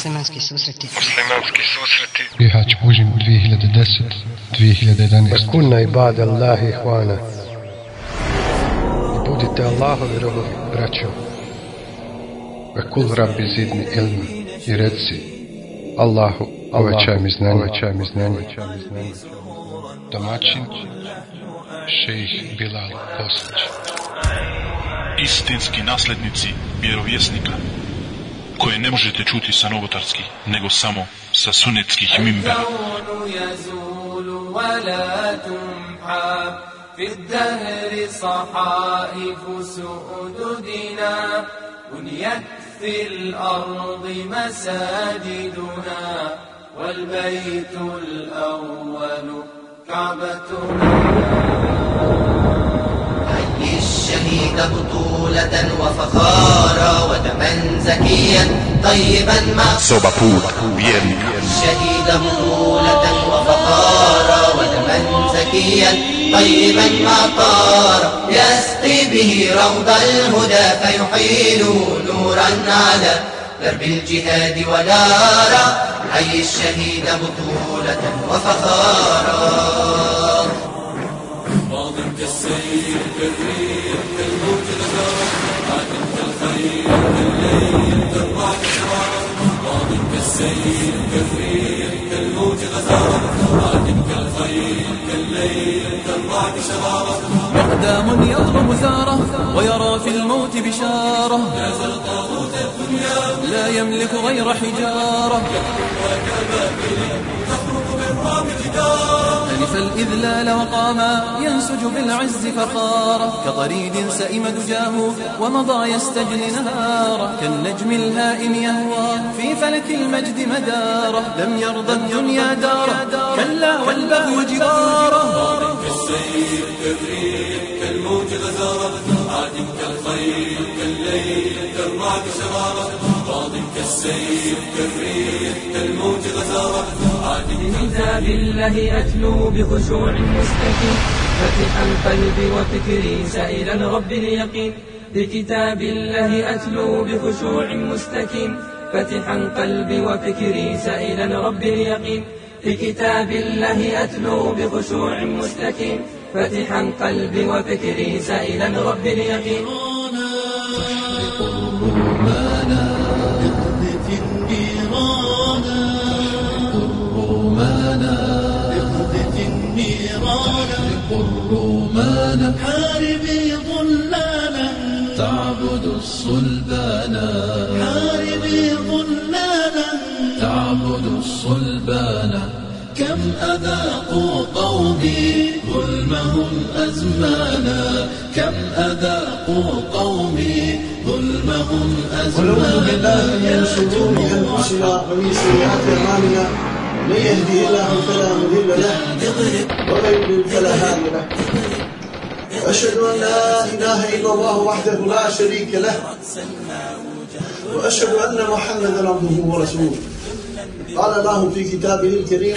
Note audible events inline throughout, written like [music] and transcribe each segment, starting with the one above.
Muslimanski susreti. Muslimanski susreti. Bihać Bužim 2010 2011 Kunna ibad Allahi ihvana. I budite Allahovi robovi, braćo. Ve kul rabbi zidni ilma. I reci Allahu, uvećaj mi znanje, uvećaj mi znanje. Domaćin Šejih Bilal Bosnić istinski naslednici vjerovjesnika koje ne možete čuti sa novotarskih nego samo sa sunetskih تمحى. في الدهر صحائف سؤددنا بنيت في الأرض مساجدنا. والبيت الأول كعبتنا. الشهيد بطولة وفخارا ودما زكيا طيبا vjernika الشهيد بطولة وفخارا ودما زكيا طيبا ما طار. يسقي به روض الهدى فيحيل نورا على درب الجهاد ونارا. حي الشهيد بطولة وفخارا. انت السيد بالريح بالموت الغرام عاد انت الخير بالليل تربع الشرار انت السيد بالريح بالموت الغرام عاد انت الخير بالليل تربع الشرار مقدام يظلم زارة ويرى في الموت بشارة. جاز الطاغوت الدنيا لا يملك غير حجارة. يكتب وكبابله ألف الإذلال وقاما ينسج بالعز فخارا كطريد سئم دجاه ومضى يستجلي نهارا كالنجم الهائم يهوى في فلك المجد مداره لم يرضى الدنيا داره كلا كالصيف كالريح كالموج غزارة. عادم كالخيل كالليل كالرعد شرارة. راضم كالسيف كالريح كالموج غزارة. عادم كتاب الله أتلو بخشوع مستكين فتح القلب وفكري سائلا رب اليقين. بكتاب الله أتلو بخشوع مستكين فتحا قلبي وفكري سائلا رب اليقين. بكتاب الله أتلو بخشوع مستكين. فتحا قلبي وفكري سائلا رب اليقين. أذاقوا قومي ظلمهم أزمانا. كم أذاقوا قومي ظلمهم بالله من شرور انفسنا ومن سيئات اعمالنا من يهدي الله فلا مضل له ومن يضلل فلا هادي له واشهد أن لا إله إلا الله وحده لا شريك له. وأشهد أن محمدا عبده ورسوله. قال الله في كتابه الكريم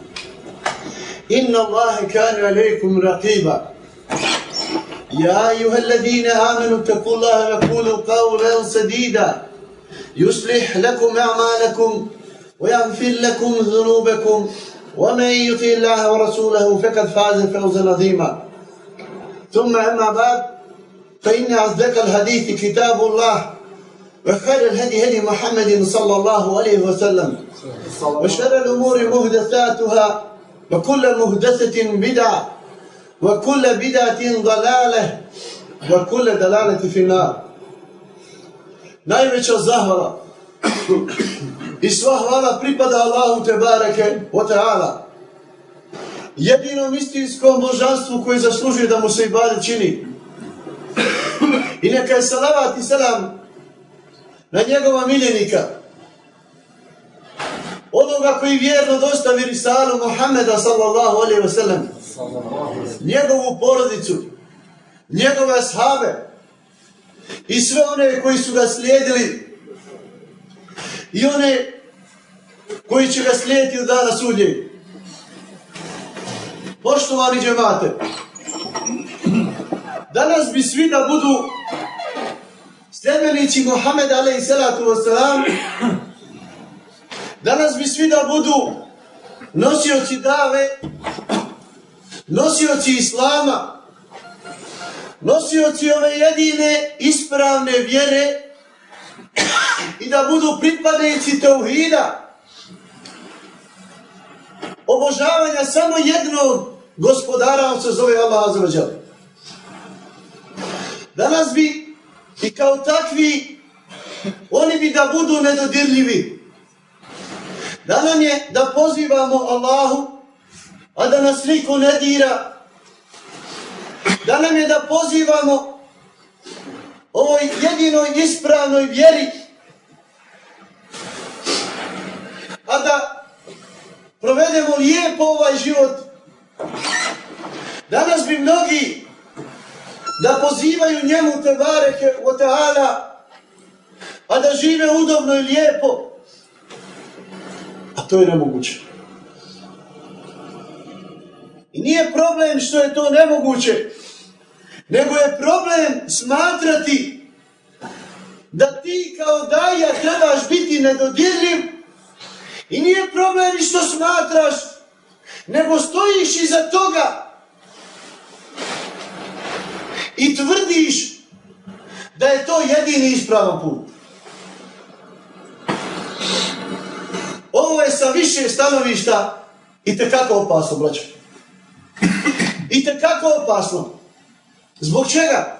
إن الله كان عليكم رقيبا. يا أيها الذين آمنوا اتقوا الله وقولوا قولا سديدا. يصلح لكم أعمالكم ويغفر لكم ذنوبكم. ومن يطع الله ورسوله فقد فاز فوزا عظيما. ثم أما بعد فإن أصدق الحديث كتاب الله وخير الهدي هدي محمد صلى الله عليه وسلم. وشر الأمور محدثاتها وكل محدثة بدعة وكل بدعة ضلالة وكل دلالة في النار Najveća zahvala [clears throat] i sva hvala pripada Allahu te bareke wa ta'ala. Jedinom istinskom božanstvu koje zaslužuje da mu se ibadet čini. [clears throat] I neka je salavat i selam na njegova miljenika, onoga koji vjerno dostavi risalu Muhammeda sallallahu alaihi wasallam, njegovu porodicu, njegove sahabe i sve one koji su ga slijedili i one koji će ga slijediti u dana sudnje. Poštovani džemate, danas bi svi da budu sljedbenici Muhammed alaihi salatu wasalam, danas bi svi da budu nosioci dave, nosioci islama, nosioci ove jedine ispravne vjere i da budu pripadnici tauhida, obožavanja samo jednog gospodara, on se zove Allah Azrađal. Danas bi i kao takvi oni bi da budu nedodirljivi. Da nam je da pozivamo Allahu, a da nas niko ne dira. Da nam je da pozivamo ovoj jedinoj ispravnoj vjeri. A da provedemo lijepo ovaj život. Danas bi mnogi da pozivaju njemu te bareke o a da žive udobno i lijepo. A to je nemoguće. I nije problem što je to nemoguće, nego je problem smatrati da ti kao daja trebaš biti nedodirljiv i nije problem ni što smatraš, nego stojiš iza toga i tvrdiš da je to jedini ispravan put. Ovo je sa više stanovišta i tekako opasno, braćo. I tekako opasno. Zbog čega?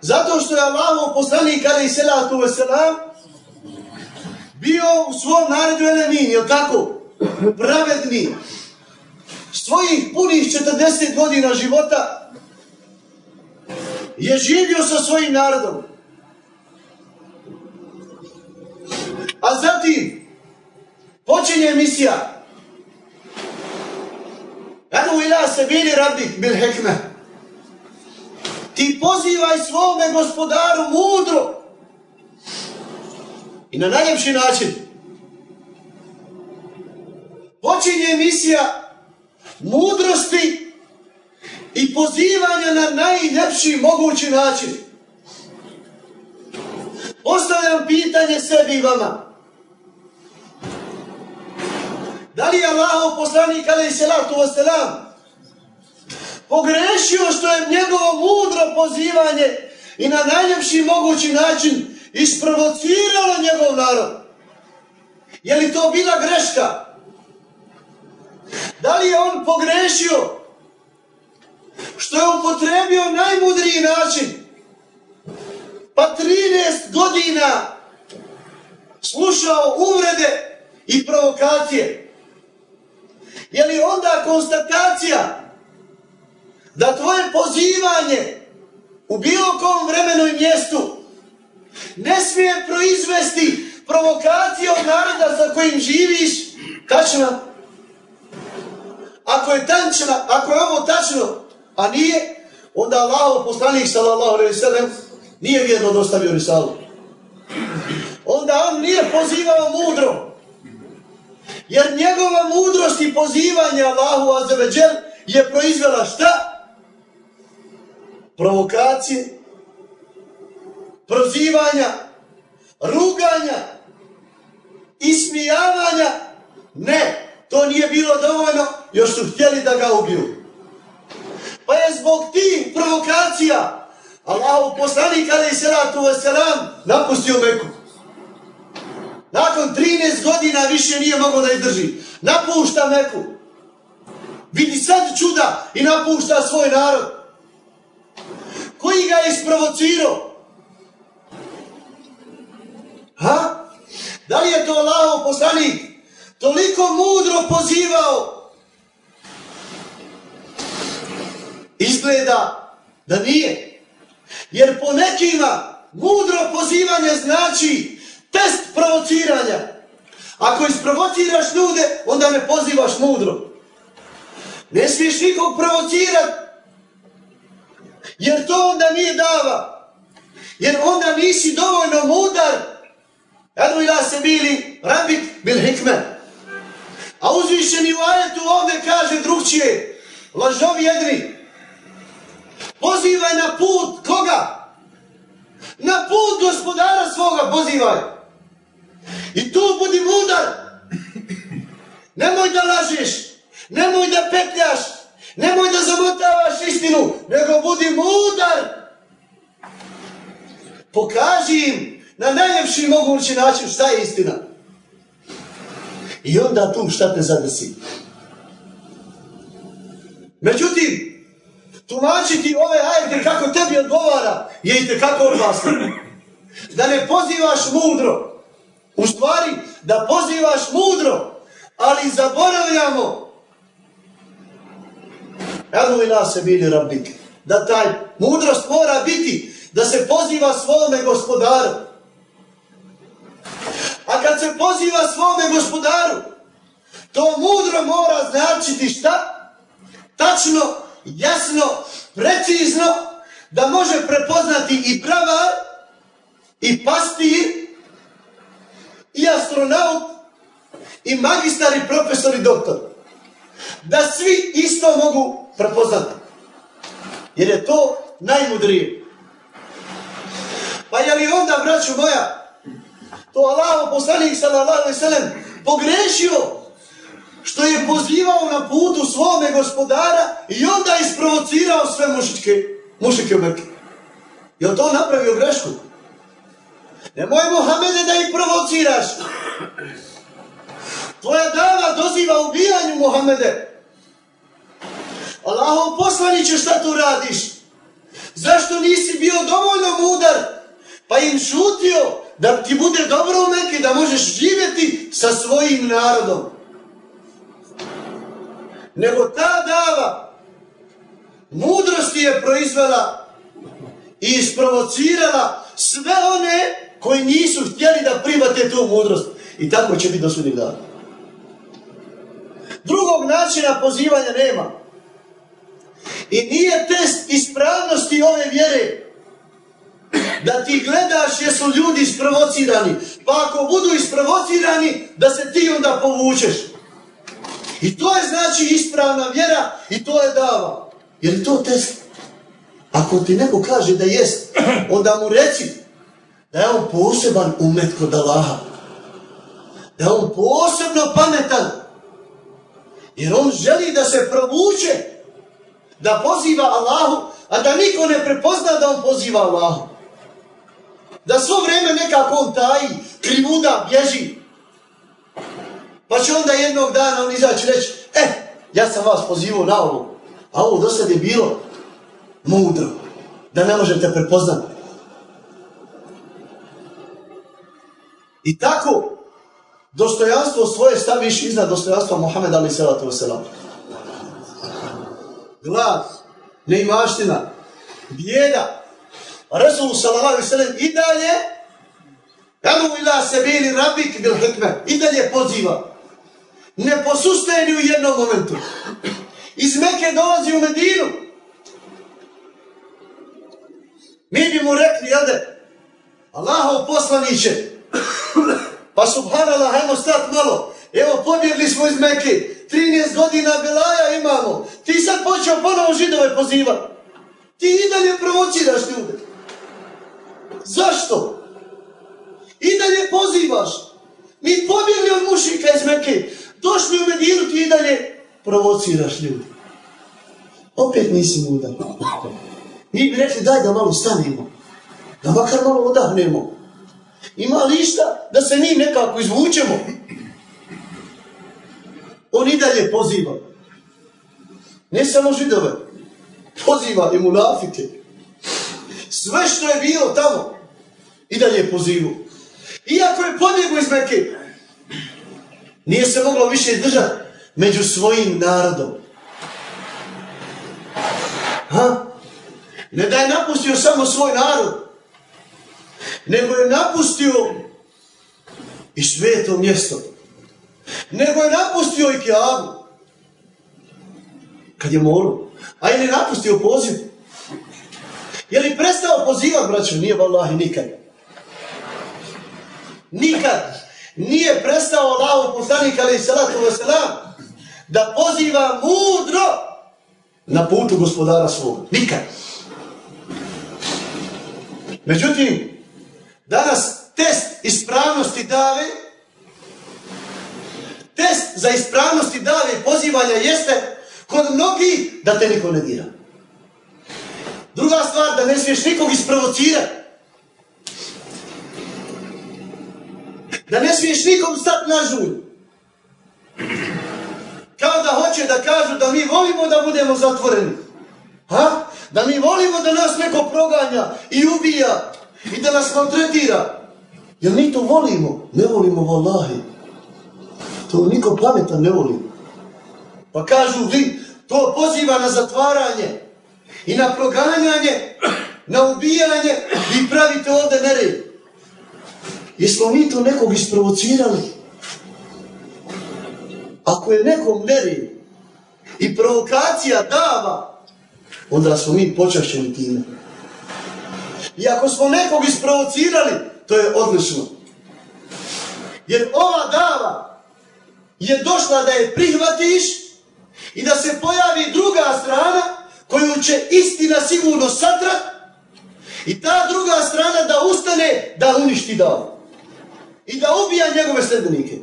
Zato što je Allah poslanik kada i selatu veselam bio u svom naredu elemin, jel tako? Pravedni. Svojih punih 40 godina života je živio sa svojim narodom. A zatim počinje misija. Enu ila se bili rabbi bil hekme. Ti pozivaj svome gospodaru mudro. I na najljepši način. Počinje misija mudrosti i pozivanja na najljepši mogući način. Postavljam pitanje sebi i vama. Da li je Allah poslanik alaih salatu wasalam pogrešio što je njegovo mudro pozivanje i na najljepši mogući način isprovociralo njegov narod? Je li to bila greška? Da li je on pogrešio što je upotrebio najmudriji način? Pa 13 godina slušao uvrede i provokacije. Je li onda konstatacija da tvoje pozivanje u bilo kom vremenu i mjestu ne smije proizvesti provokacije od naroda za kojim živiš tačna? Ako je tačna, ako je ovo tačno, a nije, onda Allah, poslanik sallallahu alaihi sallam, nije vjerno dostavio risalu. Onda on nije pozivao mudro, jer njegova mudrost i pozivanje Allahu Azeveđel je proizvela šta? Provokacije, prozivanja, ruganja, ismijavanja. Ne, to nije bilo dovoljno, još su htjeli da ga ubiju. Pa je zbog tih provokacija Allahu poslanik alaih salatu wasalam napustio Meku. Nakon 13 godina više nije mogao da izdrži. Napušta Meku. Vidi sad čuda i napušta svoj narod. Koji ga je isprovocirao? Ha? Da li je to Allaho poslanik toliko mudro pozivao? Izgleda da nije. Jer po nekima mudro pozivanje znači test provociranja. Ako isprovociraš ljude, onda ne pozivaš mudro. Ne smiješ nikog provocirati. Jer to onda nije dava. Jer onda nisi dovoljno mudar. Adu ila se bili rabik bil hikme. A uzvišeni u ajetu ovdje kaže drugčije. Lažovi jedni. Pozivaj na put koga? Na put gospodara svoga pozivaj. I tu budi mudar. Nemoj da lažeš. Nemoj da petljaš. Nemoj da zamotavaš istinu. Nego budi mudar. Pokaži im na najljepši mogući način šta je istina. I onda tu šta te zadesi. Međutim, tumačiti ove ajde kako tebi odgovara je i tekako opasno. Da ne pozivaš mudro. U stvari, da pozivaš mudro, ali zaboravljamo Evo ila se bili rabik. Da taj mudrost mora biti da se poziva svome gospodaru. A kad se poziva svome gospodaru, to mudro mora značiti šta? Tačno, jasno, precizno, da može prepoznati i pravar, i pastir, i astronaut, i magistar, i profesor, i doktor. Da svi isto mogu prepoznati. Jer je to najmudrije. Pa je li onda, braću moja, to Allah, poslanik sallallahu alaihi sallam, pogrešio što je pozivao na putu svome gospodara i onda isprovocirao sve mušičke, mušike u Mekke. Je to napravio grešku? Nemoj Mohamede da ih provociraš. Tvoja dava doziva ubijanju Mohamede. Allahov poslaniće šta tu radiš? Zašto nisi bio dovoljno mudar? Pa im šutio da ti bude dobro u Mekke, da možeš živjeti sa svojim narodom. Nego ta dava mudrosti je proizvela i isprovocirala sve one koji nisu htjeli da private tu mudrost. I tako će biti do sudnjeg dana. Drugog načina pozivanja nema. I nije test ispravnosti ove vjere da ti gledaš jesu ljudi isprovocirani. Pa ako budu isprovocirani, da se ti onda povučeš. I to je znači ispravna vjera i to je dava. Jer je to test. Ako ti neko kaže da jest, onda mu reci da je on poseban umet kod Allaha. Da je on posebno pametan. Jer on želi da se provuče, da poziva Allahu, a da niko ne prepozna da on poziva Allahu. Da svo vrijeme nekako on taji, krivuda, bježi. Pa će onda jednog dana on izaći reći, e, ja sam vas pozivao na ovo, a ovo do sad je bilo mudro, da ne možete prepoznati. I tako, dostojanstvo svoje staviš iznad dostojanstva Muhammeda ali salatu wasalam. Glad, neimaština, bijeda, Resul sallallahu alaihi i dalje Elu ila se bili rabik bil hikme. I dalje poziva. Ne posustaje ni u jednom momentu. Iz Meke dolazi u Medinu. Mi bi mu rekli, jel de, Allahov poslaniće, [coughs] pa subhanallah, hajmo stat malo. Evo, pobjegli smo iz Meke. 13 godina Belaja imamo. Ti sad počeo ponovo židove pozivati. Ti i dalje provociraš ljude. Zašto? I dalje pozivaš. Mi pobjegli od mušika iz Meke. Došli u Medinu, ti i dalje provociraš ljudi. Opet nisi mudar. [laughs] Mi bi rekli, daj da malo stanemo. Da makar malo odahnemo. Ima li išta da se mi nekako izvučemo? On i dalje poziva. Ne samo židove. Poziva i munafike. Sve što je bilo tamo, i dalje pozivu. Iako je pobjegu iz Mekke, nije se moglo više izdržati među svojim narodom. Ha? Ne da je napustio samo svoj narod, nego je napustio i sveto mjesto. nego je napustio i kjavu. Kad je morao. A je li napustio poziv? Je li prestao pozivati, braćo? Nije, vallahi, nikad. Nikad nije prestao Allahu poslanik ali salatu wasalam da poziva mudro na putu gospodara svog. Nikad. Međutim, danas test ispravnosti dave test za ispravnosti dave i pozivanja jeste kod mnogih da te niko ne dira. Druga stvar, da ne smiješ nikog isprovocirati. Da ne smiješ nikom stati na žulj. Kao da hoće da kažu da mi volimo da budemo zatvoreni. Ha? Da mi volimo da nas neko proganja i ubija i da nas maltretira. Jel mi to volimo? Ne volimo vallahi. To niko pametan ne voli. Pa kažu vi, to poziva na zatvaranje i na proganjanje, [clears throat] na ubijanje, vi pravite ovdje nered. Jesmo mi to nekog isprovocirali? Ako je nekom nered i provokacija dava, onda smo mi počašćeni time. I ako smo nekog isprovocirali, to je odlično. Jer ova dava je došla da je prihvatiš i da se pojavi druga strana koju će istina sigurno satrat i ta druga strana da ustane da uništi davu i da ubija njegove sledbenike.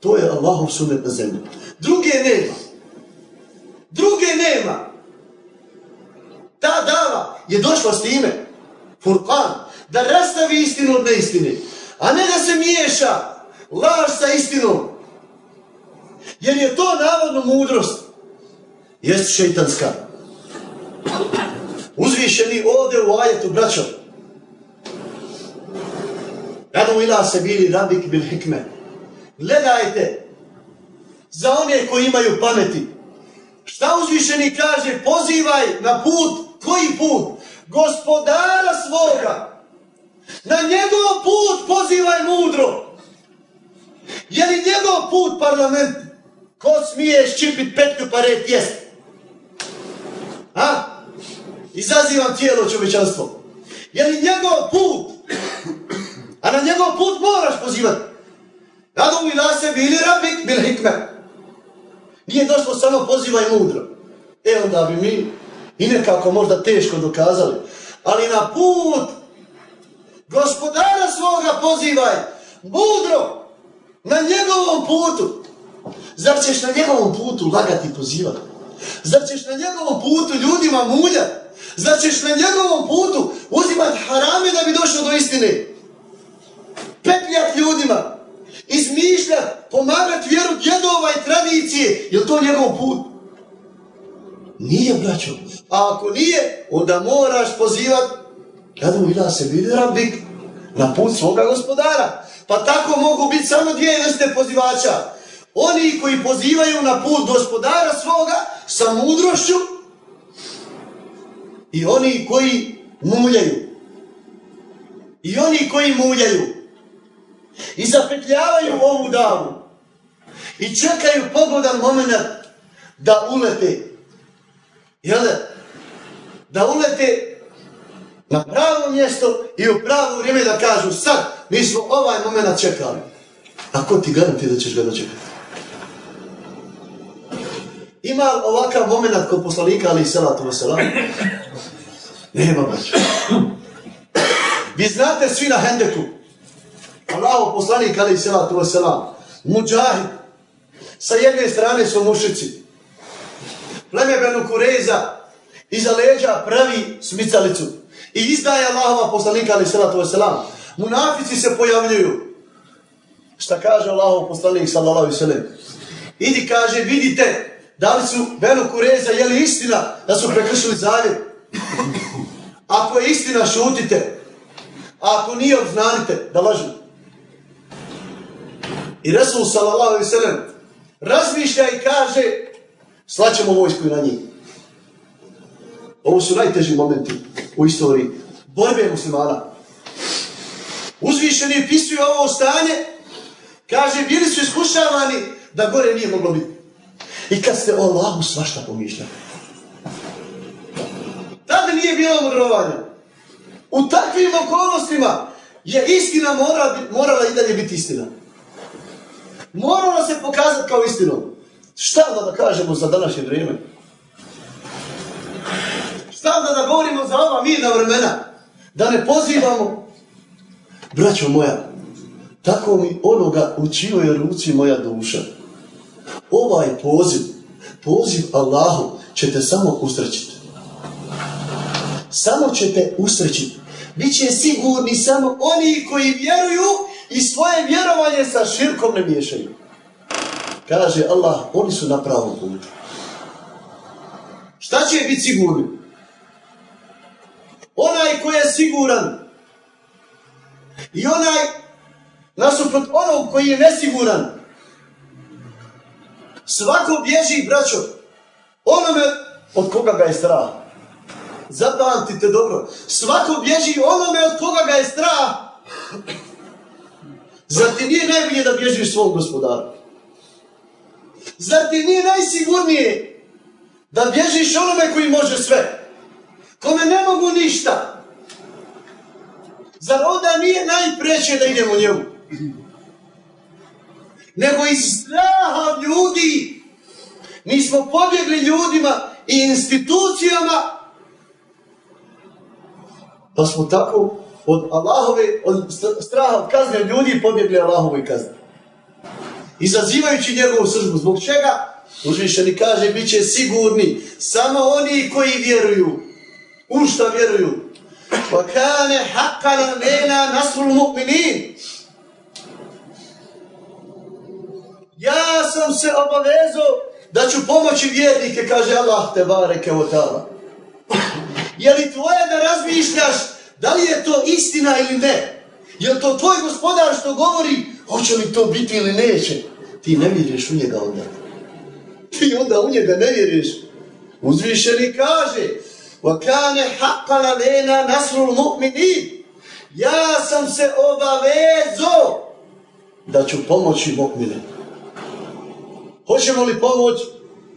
To je Allahov sunet na zemlji. Druge nema. Druge nema. Ta dava je došla s time. Furqan. Da rastavi istinu od neistine. A ne da se miješa laž sa istinom. Jer je to navodno mudrost. Jest šeitanska. Uzvišeni ovdje u ajetu, braćo, Radu ila se bili rabik bil hikme. Gledajte za one koji imaju pameti. Šta uzvišeni kaže? Pozivaj na put. Koji put? Gospodara svoga. Na njegov put pozivaj mudro. Je li njegov put parlament? Ko smije ščipit petku pa red jest? A? Izazivam tijelo čovečanstvo. Je li njegov put a na njegov put moraš pozivati. Radu mi da se bili rabik bil hikme. Nije došlo samo pozivaj mudro. E onda bi mi i nekako možda teško dokazali. Ali na put gospodara svoga pozivaj mudro na njegovom putu. Zar ćeš na njegovom putu lagati i pozivati? Zar ćeš na njegovom putu ljudima muljati? Zar ćeš na njegovom putu uzimati harame da bi došao do istine? petljat ljudima, izmišljat, pomagat vjeru djedova i tradicije, je to njegov put? Nije, braćo. A ako nije, onda moraš pozivat, kada ila se vidi rabik, na put svoga gospodara. Pa tako mogu biti samo dvije vrste pozivača. Oni koji pozivaju na put gospodara svoga sa mudrošću i oni koji muljaju. I oni koji muljaju i zapetljavaju ovu davu i čekaju pogodan moment da ulete. Jel da? Ulete na pravo mjesto i u pravo vrijeme da kažu sad, mi smo ovaj moment čekali. A ko ti garanti da ćeš ga dočekati? Ima ovakav moment kod poslanika ali i salatu wasalam? Nema. Vi znate svi na Hendeku, Allaho poslanik ali salatu wasalam, muđahid, sa jedne strane su mušici, pleme Benu Kureza, iza leđa pravi smicalicu i izdaje Allahova poslanika ali salatu wasalam. Munafici se pojavljuju. Šta kaže Allahov poslanik sallallahu alaihi sallam? Idi kaže, vidite, da li su Benu Kureza, je li istina da su prekršili zavjet? Ako je istina, šutite. A ako nije, obznanite da lažu. I Resul sallallahu alaihi razmišlja i kaže slaćemo vojsku na njih. Ovo su najteži momenti u istoriji borbe muslimana. Uzvišeni pisuje ovo stanje, kaže, bili su iskušavani da gore nije moglo biti. I kad ste o Allahu svašta pomišljali. Tada nije bilo mudrovanja. U takvim okolnostima je istina mora, morala i dalje biti istina. Morala se pokazati kao istinom. Šta da kažemo za današnje vrijeme? Šta da govorimo za ova mirna vremena? Da ne pozivamo? Braćo moja, tako mi onoga u čijoj ruci moja duša. Ovaj poziv, poziv Allahu, ćete samo usrećiti. Samo ćete usrećiti. Biće sigurni samo oni koji vjeruju i svoje vjerovanje sa širkom ne miješaju. Kaže Allah, oni su na pravom putu. Šta će biti sigurni? Onaj koji je siguran i onaj nasuprot onog koji je nesiguran. Svako bježi, braćo, onome od koga ga je strah. Zapamtite dobro. Svako bježi onome od koga ga je strah. Zar ti nije najbolje da bježiš svom gospodaru? Zar ti nije najsigurnije da bježiš onome koji može sve? Kome ne mogu ništa. Zar onda nije najpreće da idemo njemu? Nego iz straha ljudi. Mi smo pobjegli ljudima i institucijama pa smo tako od Allahove, od straha od kazne ljudi pobjegli Allahove kazne. Izazivajući njegovu sržbu. Zbog čega? Uzvišeni kaže, bit će sigurni samo oni koji vjeruju. U šta vjeruju? Kane haqqana lena nasrul mu'minin. Ja sam se obavezao da ću pomoći vjernike, kaže Allah te bareke o ta'ala. Je li tvoje da razmišljaš da li je to istina ili ne? Je to tvoj gospodar što govori, hoće li to biti ili neće? Ti ne vjeriš u njega onda. Ti onda u njega ne vjeriš. Uzvišeni kaže, وَكَانَ حَقَّ لَنَا نَسْرُ الْمُؤْمِنِينَ Ja sam se obavezo da ću pomoći mu'mine. Hoćemo li pomoć?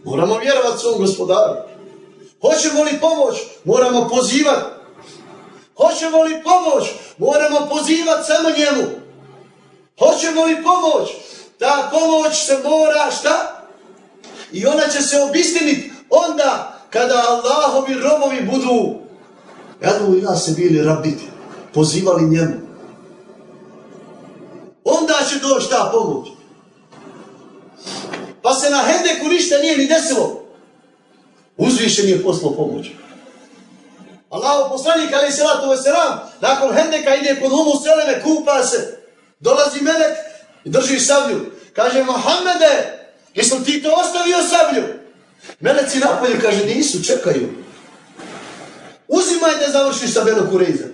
Moramo vjerovati svom gospodaru. Hoćemo li pomoć? Moramo pozivati. Hoćemo li pomoć? Moramo pozivati samo njemu. Hoćemo li pomoć? Ta pomoć se mora šta? I ona će se obistiniti onda kada Allahovi robovi budu jadu i nas se bili rabiti, pozivali njemu. Onda će doći ta pomoć. Pa se na Hendeku ništa nije ni desilo. Uzvišen je poslao pomoć. Allahu poslanik ali se salatu veselam nakon Hendeka ide kod Umu Seleme, kupa se. Dolazi melek i drži sablju. Kaže Mohamede, jesam ti to ostavio sablju? Meleci napolju kaže nisu, čekaju. Uzimaj da završiš sa Beno Kureiza.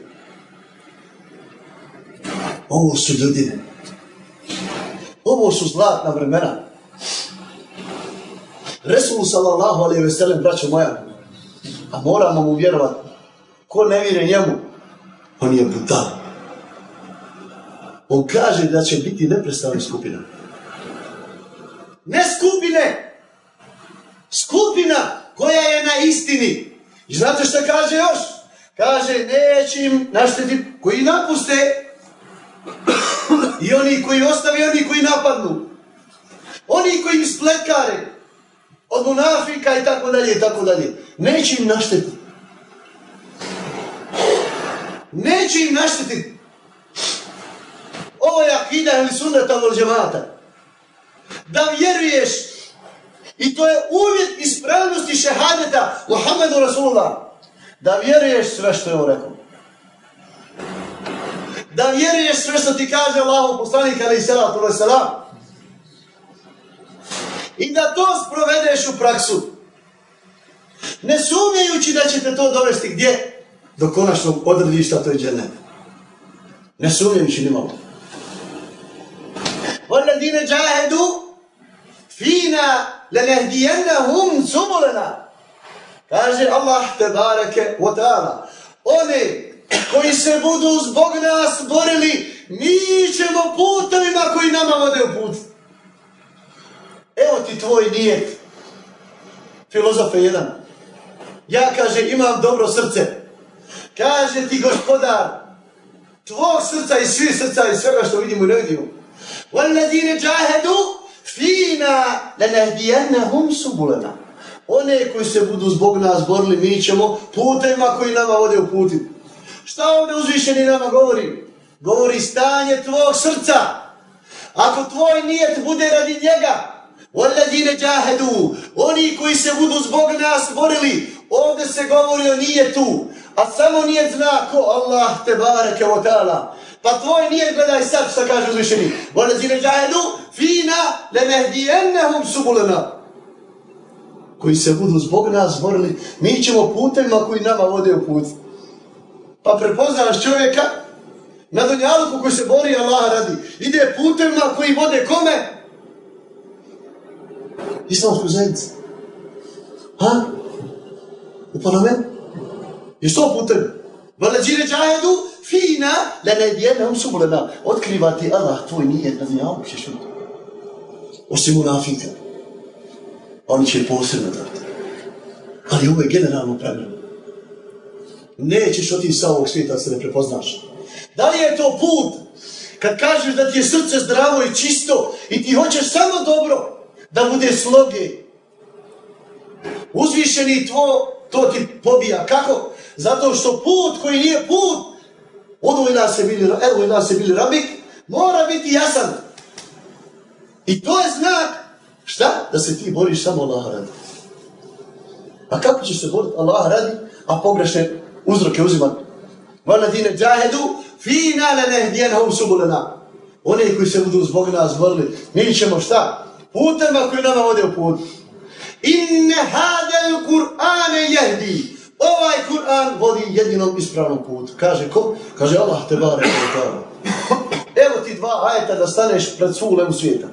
Ovo su ljudine. Ovo su zlatna vremena. Resul sallallahu alaihi ve sellem, braćo moja, a moramo mu vjerovati. Ko ne vjeruje njemu, on je butal. On kaže da će biti neprestavna skupina. Ne skupine! Skupina koja je na istini. I znate što kaže još? Kaže, neće im naštetiti koji napuste i oni koji ostave, oni koji napadnu. Oni koji im spletkare od munafika i tako dalje i tako dalje. Neće im naštetiti. Neće im naštetiti. Ovo je akida ili sunnata džemata. Da vjeruješ i to je uvjet ispravnosti šehadeta Muhammedu Rasulullah. Da vjeruješ sve što je on rekao. Da vjeruješ sve što ti kaže Allahu poslanik alaih salatu alaih salam. I da to sprovedeš u praksu. Ne sumnjajući da ćete to dovesti gdje? Do konačnog odredišta to je džennet. Ne sumnjajući nimalo. وَالَّذِينَ جَاهَدُوا فِينَا لَنَهْدِيَنَّهُمْ سُبُلَنَا Kaže Allah te bareke wa ta'ala. One koji se budu zbog nas borili, mi ćemo putovima koji nama vode u put. Evo ti tvoj nijet. Filozofe jedan. Ja, kaže, imam dobro srce. Kaže ti gospodar, tvog srca i svih srca i svega što vidimo i ne vidimo. وَالَّذِينَ جَاهَدُوا فِينَا لَنَهْدِيَنَّهُمْ سُبُلَنَا One koji se budu zbog nas borili, mi ćemo putima koji nama vode u puti. Šta ovdje uzvišeni nama govori? Govori stanje tvog srca. Ako tvoj nijet bude radi njega, وَالَّذِينَ جَاهَدُوا Oni koji se budu zbog nas borili, ovdje se govori o nijetu, a samo nijet zna ko Allah te bareke o ta'ala. Pa tvoj nije gledaj sad što kaže uzvišeni. Volazine džahedu fina lenehdijennehum subulena. Koji se budu zbog nas borili, mi ćemo putevima koji nama vode u put. Pa prepoznaš čovjeka na donjaluku koji se bori Allah radi. Ide putevima koji vode kome? Islamsku zajednicu. Ha? U parlament? Jesu putem? Valeđine džahedu fina la najdijena subulena. Otkriva ti Allah tvoj nijet na Dunjaluku ćeš Osim munafika. Oni će posebno dati. Ali ovo je generalno pravilo. Nećeš otići sa ovog svijeta se ne prepoznaš. Da li je to put kad kažeš da ti je srce zdravo i čisto i ti hoćeš samo dobro da bude sloge. Uzvišeni tvo, to ti pobija. Kako? Zato što put koji nije put, odvoj nas se bili, evo nas se bili rabik, mora biti jasan. I to je znak, šta? Da se ti boriš samo Allah radi. A kako ćeš se boriti Allah radi, a pogrešne uzroke uzimati? Valadine džahedu, fina le nehdijenahum subulena. Oni koji se budu zbog nas borili, mi ćemo šta? Putema koji nama vode u put. Inne hadel Kur'ane jehdi. Ovaj Kur'an vodi jedinom ispravnom putu. Kaže ko? Kaže Allah te bare Evo ti dva ajeta da staneš pred svu lemu svijeta.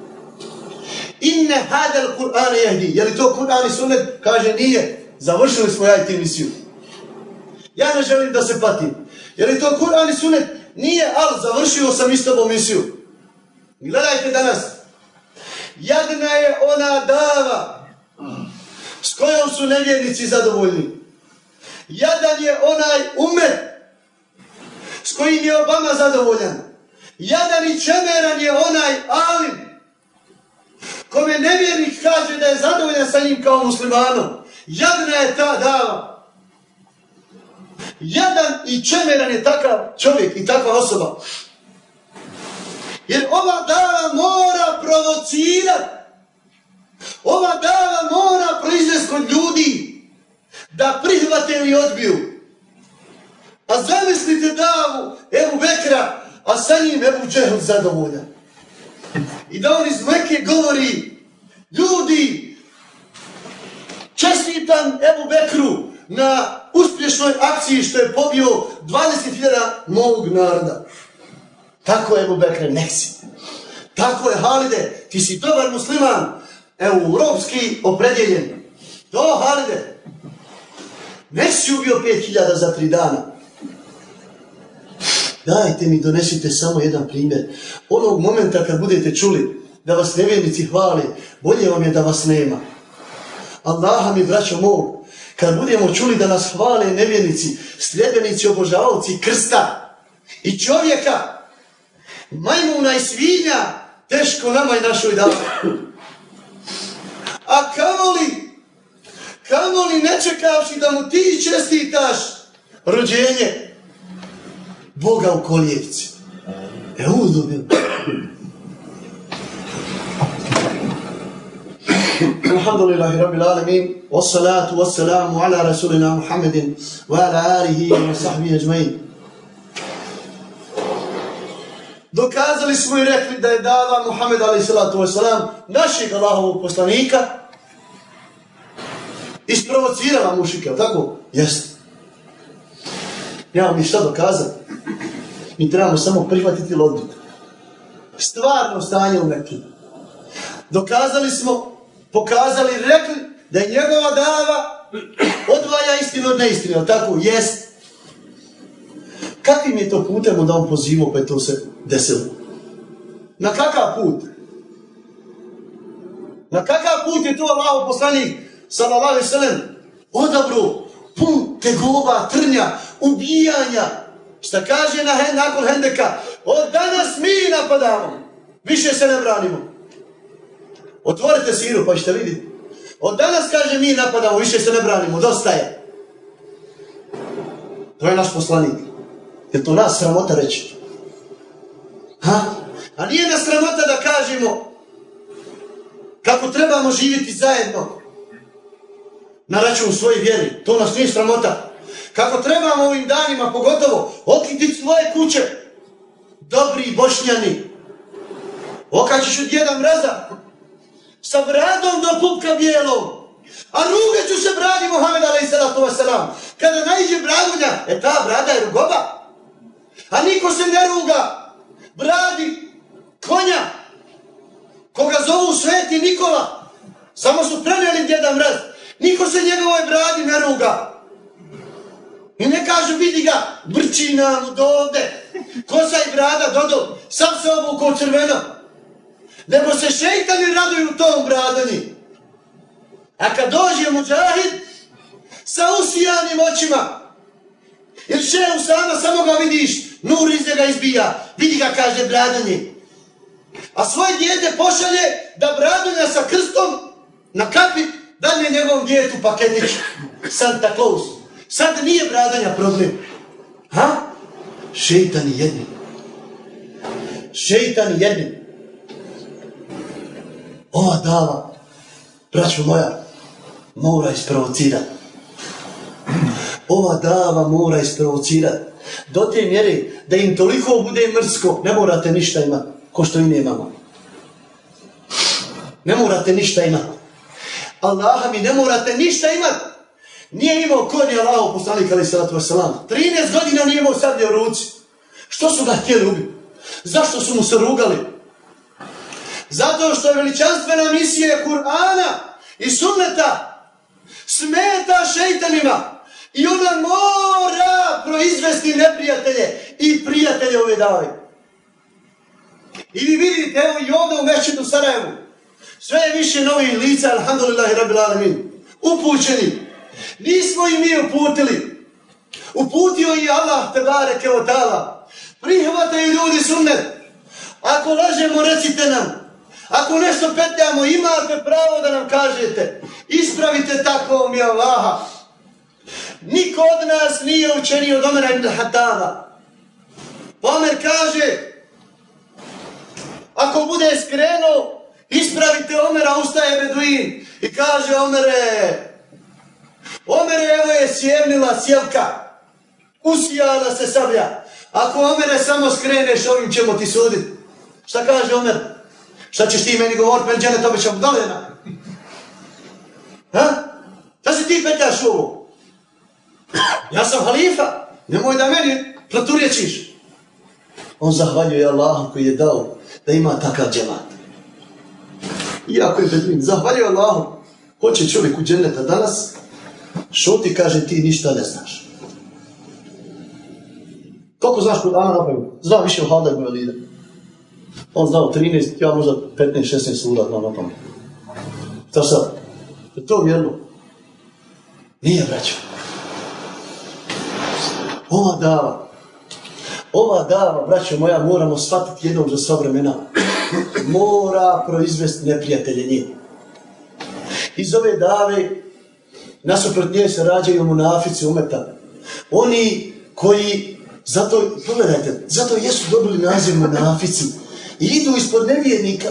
Inne hadel Kur'ane jehdi. Je li to Kur'an i sunet? Kaže nije. Završili smo ajti misiju. Ja ne želim da se patim. Je li to Kur'an i sunet? Nije, ali završio sam isto misiju. Gledajte danas. Jadna je ona dava s kojom su nevjernici zadovoljni. Jadan je onaj umet s kojim je Obama zadovoljan. Jadan i čemeran je onaj alim kome nevjernik kaže da je zadovoljan sa njim kao muslimanom. Jadna je ta dava. Jadan i čemeran je takav čovjek i takva osoba. Jer ova dava mora provocirati. Ova dava mora proizvesti kod ljudi da prihvate ili odbiju. A zamislite davu Ebu Bekra, a sa njim Ebu Džehl. I da on iz Mekke govori, ljudi, čestitam Ebu Bekru na uspješnoj akciji što je pobio 20.000 mog naroda. Tako je Ebu Bekre, nek si. Tako je Halide, ti si dobar musliman, europski opredjeljen. To Halide. Ne si ubio 5000 za tri dana. Dajte mi, donesite samo jedan primjer. Onog momenta kad budete čuli da vas nevjernici hvali, bolje vam je da vas nema. Allaha mi, braćo mog, kad budemo čuli da nas hvale nevjernici, sljedbenici, obožavci, krsta i čovjeka, majmuna i svinja, teško nama i našoj davi. A kamoli, kamoli ne čekavši da mu ti čestitaš rođenje Boga u koljevci. E bil. Alhamdulillahi rabbil alamin wassalatu wassalamu ala rasulina Muhammedin wa ala alihi wa sahbihi ajma'in Dokazali smo i rekli da je dava Muhammed a.s. našeg Allahovog poslanika isprovocirala mušike, tako? Jest. Ja mi šta dokazati. Mi trebamo samo prihvatiti ili Stvarno stanje u Mekke. Dokazali smo, pokazali, rekli da je njegova dava odvaja istinu od neistine, tako? Jest. Kakvim je to putem da on pozivao pa je to se desilo? Na kakav put? Na kakav put je to Allah poslanik, sallallahu alaihi sallam, odabro, pun tegoba, trnja, ubijanja. Šta kaže na, nakon Hendeka? Od danas mi napadamo. Više se ne branimo. Otvorite siru pa ćete vidjeti. Od danas kaže mi napadamo, više se ne branimo, dosta je. To je naš poslanik. Je to nas sramota reći? Ha? A nije nas sramota da kažemo kako trebamo živjeti zajedno na račun svoje vjeri. To nas nije sramota. Kako trebamo ovim danima, pogotovo, otkiti svoje kuće. Dobri bošnjani. Okačiš od jedan mraza. Sa bradom do pupka bijelom. A ruge ću se bradi Mohamed a.s. Kada najđe bradunja, e ta brada je rugoba. A niko se ne ruga. Bradi konja. Koga zovu Sveti Nikola. Samo su prenijeli djeda mraz. Niko se njegovoj bradi ne ruga. I ne kažu, vidi ga, brči nam do ovde. Kosa i brada, dodo, sam se obuko crveno. Nego se šeitani raduju tom bradanji. A kad dođe muđahid, sa usijanim očima, jer še sama, samo ga vidiš, nur iz njega izbija, vidi ga, kaže bradanje. A svoje dijete pošalje da bradanja sa krstom na kapi dane njegovom djetu paketić. Santa Claus. Sad nije bradanja problem. Ha? Šeitani jedni. Šeitani jedni. Ova dava, braćo moja, mora isprovocirati. Ova dava mora isprovocirati. Do te mjere da im toliko bude mrsko, ne morate ništa imati, ko što i nemamo. Ne morate ništa imati. Allaha mi ne morate ništa imati. Nije imao ko ni Allah poslanik ali salatu wasalam. 13 godina nije imao sablje u ruci. Što su ga htjeli ubiti? Zašto su mu se rugali? Zato što je veličanstvena misija Kur'ana i sunneta smeta šeitanima i ona mora proizvesti neprijatelje i prijatelje ove dave. I vi vidite, evo i ovdje u Mešćitu Sarajevu, sve je više novih lica, alhamdulillahi rabbil alamin, upućeni. Nismo i mi uputili. Uputio i Allah, tebare keotala. Prihvataju ljudi sunnet. Ako lažemo, recite nam. Ako nešto petljamo, imate pravo da nam kažete. Ispravite tako mi Allaha. Niko od nas nije učenio od Omera ibn Hatava. Omer kaže, ako bude skrenuo, ispravite Omera, ustaje Beduin. I kaže Omere, Omere, evo je sjevnila sjevka. Usijala se sablja. Ako Omere samo skreneš, ovim ćemo ti suditi. Šta kaže Omer? Šta ćeš ti meni govorit, meni džene to doljena. Ha? Šta si ti petljaš ovo? Ja sam halifa, nemoj da meni proturječiš. On zahvaljuje Allahu koji je dao da ima takav džemat. Iako je Bedrin, zahvaljuje Allahu. Hoće čovjek u dženeta danas, šuti kaže ti ništa ne znaš. Koliko znaš kod Ana napravio? Zna više Haldar moj lider. On znao 13, ja možda 15-16 sura znam na pamet. Šta sad? Je to vjerno? Nije, braćo. Ova dava, ova dava, braćo moja, moramo shvatiti jednom za sva vremena. Mora proizvesti neprijatelje nje. Iz ove dave, nasuprot nje se rađaju munafici umeta. Oni koji, zato, pogledajte, zato jesu dobili naziv munafici. I idu ispod nevjernika.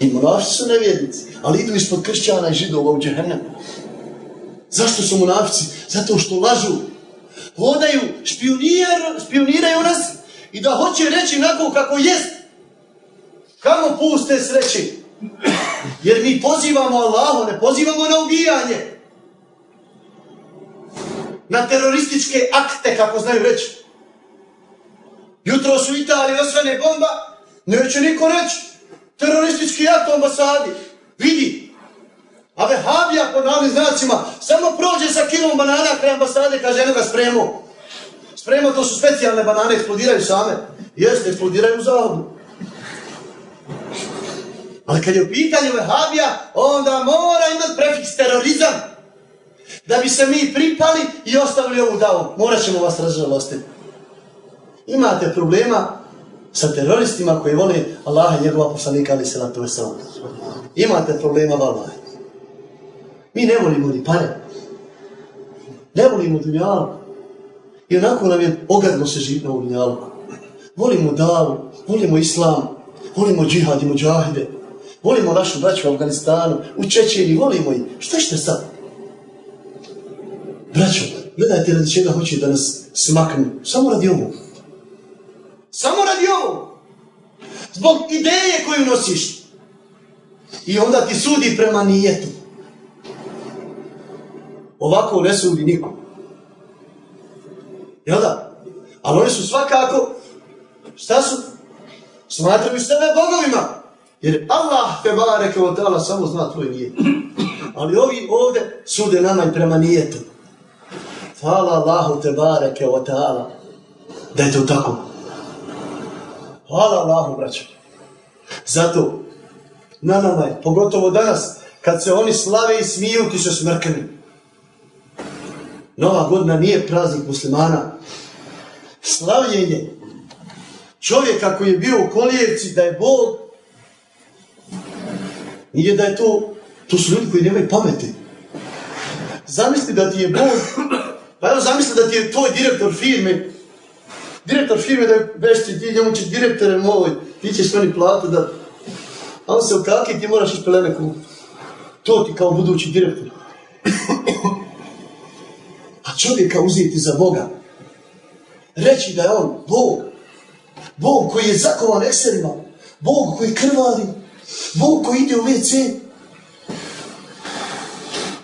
I munafici su nevjernici, ali idu ispod kršćana i židova u džehennem. Zašto su munafici? Zato što lažu. Hodaju, špioniraju, nas i da hoće reći nakon kako jest. Kamo puste sreći? Jer mi pozivamo Allahu, ne pozivamo na ubijanje. Na terorističke akte, kako znaju reći. Jutro su u Italiji osvane bomba, neće niko reći. Teroristički akt u ambasadi. Vidi. A Vehabija, po navim znacima, samo prođe sa kilom banana kraj ambasade, kaže, eno ga spremo. Spremo, to su specijalne banane, eksplodiraju same. Jeste, eksplodiraju u zahodu. Ali kad je u pitanju vehabija, onda mora imati prefiks terorizam. Da bi se mi pripali i ostavili ovu davu. Morat ćemo vas razžalostiti. Imate problema sa teroristima koji vole Allaha i njegova poslanika ali se na to Imate problema valaj. Mi ne volimo ni pare. Ne volimo dunjalu. I onako nam je ogadno se na ovom dunjalu. Volimo davu, volimo islam, volimo džihad i muđahide, volimo našu braću u Afganistanu, u Čečeni, volimo ih. Šta ćete sad? Braćo, gledajte radi čega hoće da nas smaknu. Samo radi ovo. Samo radi ovo. Zbog ideje koju nosiš. I onda ti sudi prema nijetu. Ovako ne sudi niko. Jel da? Ali oni su svakako, šta su? Smatraju sebe bogovima. Jer Allah te bareke od tala samo zna tvoj nijet. Ali ovi ovdje sude nama i prema nijetu. Hvala Allahu te bareke od tala. Da je to tako. Hvala Allahu. Zato, na nama je, pogotovo danas, kad se oni slave i smiju, ti se smrkani. Nova godina nije praznik muslimana. Slavljenje čovjeka koji je bio u kolijevci da je Bog, nije da je to, to su ljudi koji nemaju pameti. Zamisli da ti je Bog, pa evo zamisli da ti je tvoj direktor firme, direktor firme da je ti njemu će direktore moj, ti ćeš meni platu da... A on se ukaki ti moraš iš pelene To ti kao budući direktor. A čovjeka uzeti za Boga. Reći da je on Bog. Bog koji je zakovan ekserima. Bog koji krvari. Bog koji ide u WC.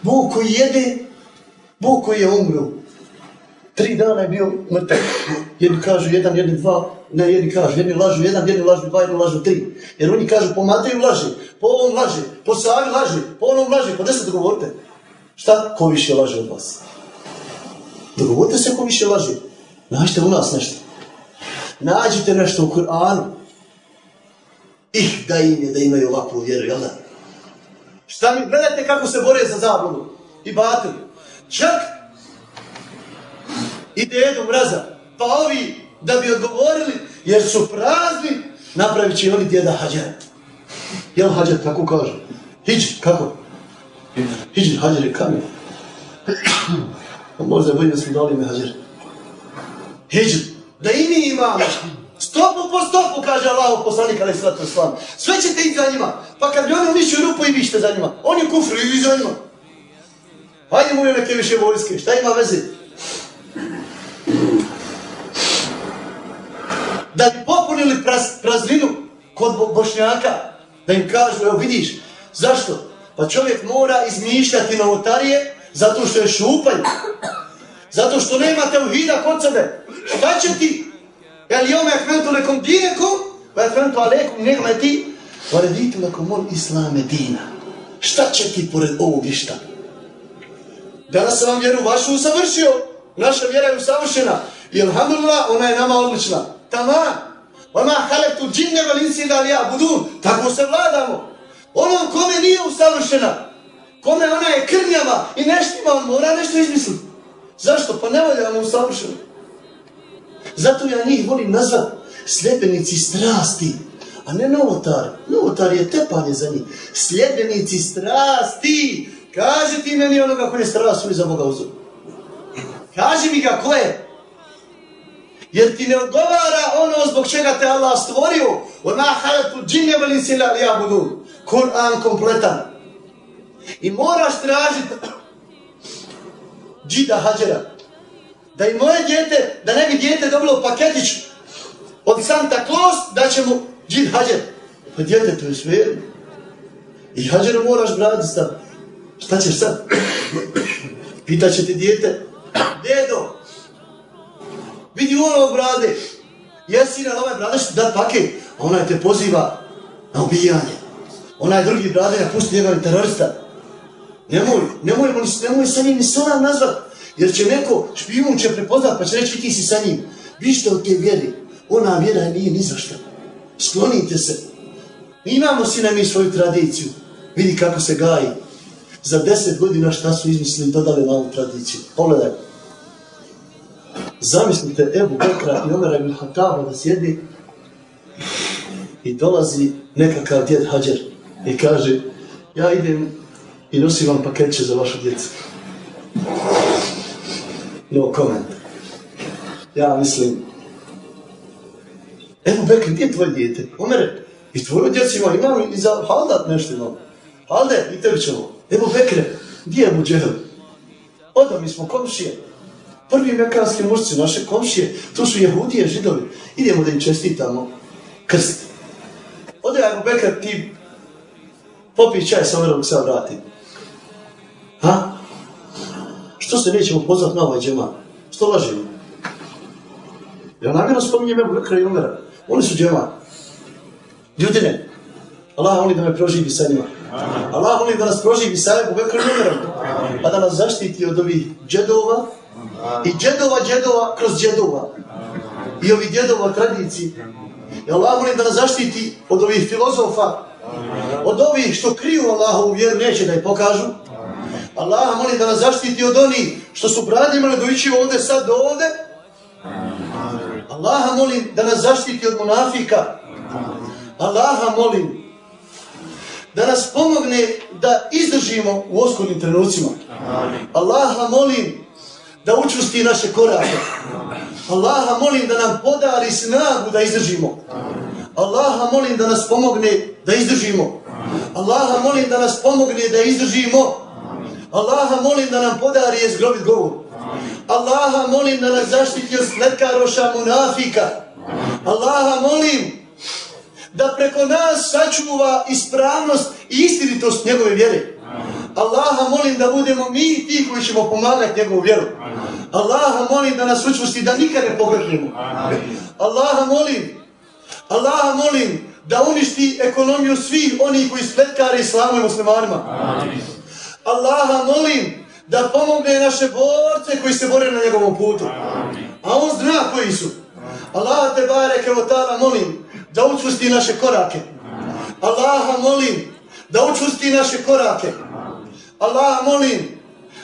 Bog koji jede. Bog koji je umro. Tri dana je bio mrtav. Jedni kažu jedan, jedni dva, ne, jedni kažu, jedni lažu jedan, jedni lažu dva, jedni lažu tri. Jer oni kažu po Mateju laže, po ovom laže, po Savi laže, po onom laže, po deset dogovorite. Šta? Ko više laže od vas? Dogovorite se ko više laže. Nađite u nas nešto. Nađite nešto u Kur'anu. Ih da im je da imaju ovakvu vjeru, jel da? Šta mi, gledajte kako se bore za zabludu. I batili. Čak i dedu mraza. Pa ovi, da bi odgovorili, jer su prazni, napravit će oni djeda hađara. Jel hađar, kako kaže? Hiđ, kako? Hiđ, hađar je kamen. [clears throat] Možda je bolje da smo dali me hađar. Hiđ, da i mi imamo. Stopu po stopu, kaže Allah poslanik ali sratu slan. Sve ćete ići za njima. Pa kad bi oni unišću rupu i vište za njima. Oni kufru i vi za njima. Hajde mu neke više vojske. Šta ima veze? Da bi popunili praz, prazninu kod bošnjaka. Da im kažu, evo vidiš, zašto? Pa čovjek mora izmišljati novotarije zato što je šupanj. Zato što nema teuhida kod sebe. Šta će ti? Dinekom, va akmentu alekum negmeti, va reditu lekom mol islame dina. Šta će ti pored ovog išta? Danas sam vam vjeru vašu usavršio. Naša vjera je usavršena. I alhamdulillah, ona je nama odlična. Tama. Vama halektu džinne valinci da ja budun. Tako se vladamo. Onom kome nije usavršena, kome ona je krnjava i neštima, on mora nešto izmisliti. Zašto? Pa ne valja mu usavršeno. Zato ja njih volim nazvat sljedbenici strasti, a ne novotar. Novotar je tepanje za njih. Sljedbenici strasti. Kaži ti meni onoga koji je strast za Boga uzor. Kaži mi ga ko je. Jer ti ne odgovara ono zbog čega te Allah stvorio. Ona halatu džinje velim sila ja budu. Kur'an kompletan. I moraš tražiti [clears throat] džida hađera. Da i moje djete, da ne bi djete dobilo paketić od Santa Claus, da će mu džid hađer. Pa to je sve I hađera moraš brati stav. Šta ćeš sad? Pitaće ti djete, dedo, vidi ono brade, jesi na ovaj brade što da paket, a onaj te poziva na ubijanje. Onaj drugi brade ne pusti njega terorista. Nemoj, nemoj, nemoj sa njim ni salam nazvat, jer će neko, špijun će prepoznat, pa će reći ti si sa njim. Vi ste od te vjeri, ona vjera nije ni za šta. Sklonite se. Mi imamo sine mi svoju tradiciju. Vidi kako se gaji. Za deset godina šta su izmislili, dodali ovu tradiciju. Pogledaj. Zamislite Ebu Bekra i Omera ibn Hataba da sjedi i dolazi nekakav djed Hađer i kaže ja idem i nosim vam paketće za vašu djecu. No comment. Ja mislim Ebu Bekr, gdje je tvoje? Omere, i tvoje djeci ima, imam i za Haldat nešto imam. Halde, i tebi ćemo. Ebu Bekre, gdje je Ebu Džehel? Odo, mi smo komšije. Prvi mekanski mušci naše komšije, to su jehudije, židovi. Idemo da im čestitamo krst. Ode Ebu Bekr, ti popij čaj sa Omerom se vrati. Ha? Što se nećemo pozvati na ovaj džema? Što lažimo? Ja namjerno spominjem Ebu Bekra i Omera. Oni su džema. Ljudine, Allah voli da me proživi sa njima. Allah voli da nas proživi sa Ebu Bekra i. Pa da nas zaštiti od ovih džedova i džedova džedova kroz džedova. I ovih džedova tradiciji. I Allah voli da nas zaštiti od ovih filozofa, od ovih što kriju Allahovu vjeru, neće da je pokažu. Allah molim da nas zaštiti od onih što su bradi imali doći ovdje sad do ovdje. Allaha molim da nas zaštiti od monafika. Allaha molim da nas pomogne da izdržimo u oskudnim trenucima. Allaha molim da učusti naše korake. Allaha molim da nam podari snagu da izdržimo. Allaha molim da nas pomogne da izdržimo. Allaha molim da nas pomogne da izdržimo. Allaha molim da nam podari jezgrovit govor. Allaha molim da nas zaštiti od spletkaroša munafika. Allaha molim da preko nas sačuva ispravnost i istinitost njegove vjere. Allaha molim da budemo mi ti koji ćemo pomagati njegovu vjeru. Allaha molim da nas učusti da nikad ne pogrdnemo. Allaha molim, Allaha molim da uništi ekonomiju svih onih koji spletkare islamu i muslimanima. Allaha molim da pomogne naše borce koji se bore na njegovom putu. A on zna koji su. Allaha te bareke o ta'ala molim da učusti naše korake. Allaha molim da učusti naše korake. Allaha molim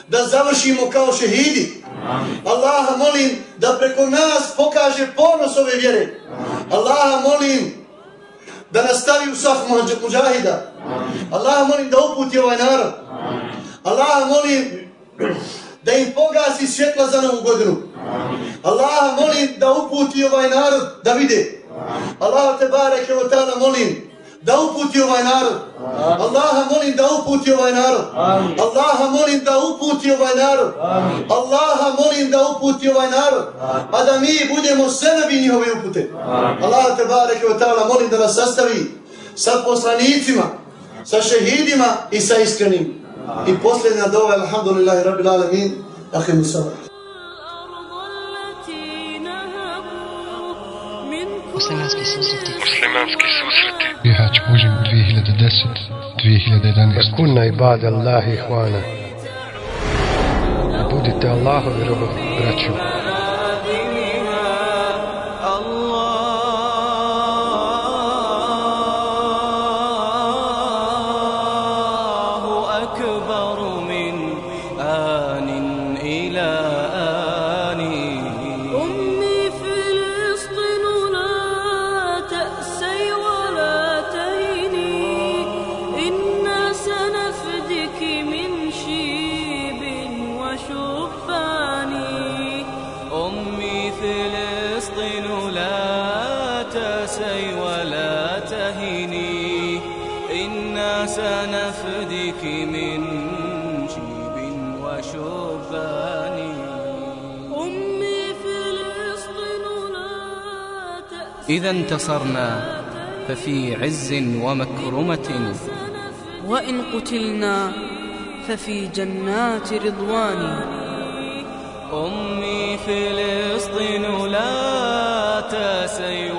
da završimo kao šehidi. Allaha molim da preko nas pokaže ponos ove vjere. Allaha molim da nastavi u sah muđahida. Allaha molim da uputi ovaj narod. Allaha molim da im pogasi svjetla za novu godinu. Allaha molim da uputi ovaj narod da vide. Allaha te bareke o ta'ala molim da uputi ovaj narod. Allaha molim da uputi ovaj narod. Allaha molim da uputi ovaj narod. Allaha molim da uputi ovaj narod. A da mi budemo sebi njihove upute. Allaha te bareke o ta'ala molim da nas sastavi sa poslanicima, sa šehidima i sa iskrenim. I posljednja dova, alhamdulillahi rabbil alamin, ahimu salat. Muslimanski susreti. Muslimanski susreti. Bihać Bužim 2010. 2011. Kunna ibada Allahi ihvana. I budite Allahovi robovi, braćo. إذا انتصرنا ففي عز ومكرمة. وإن قتلنا ففي جنات رضوان. أمي فلسطين لا تسي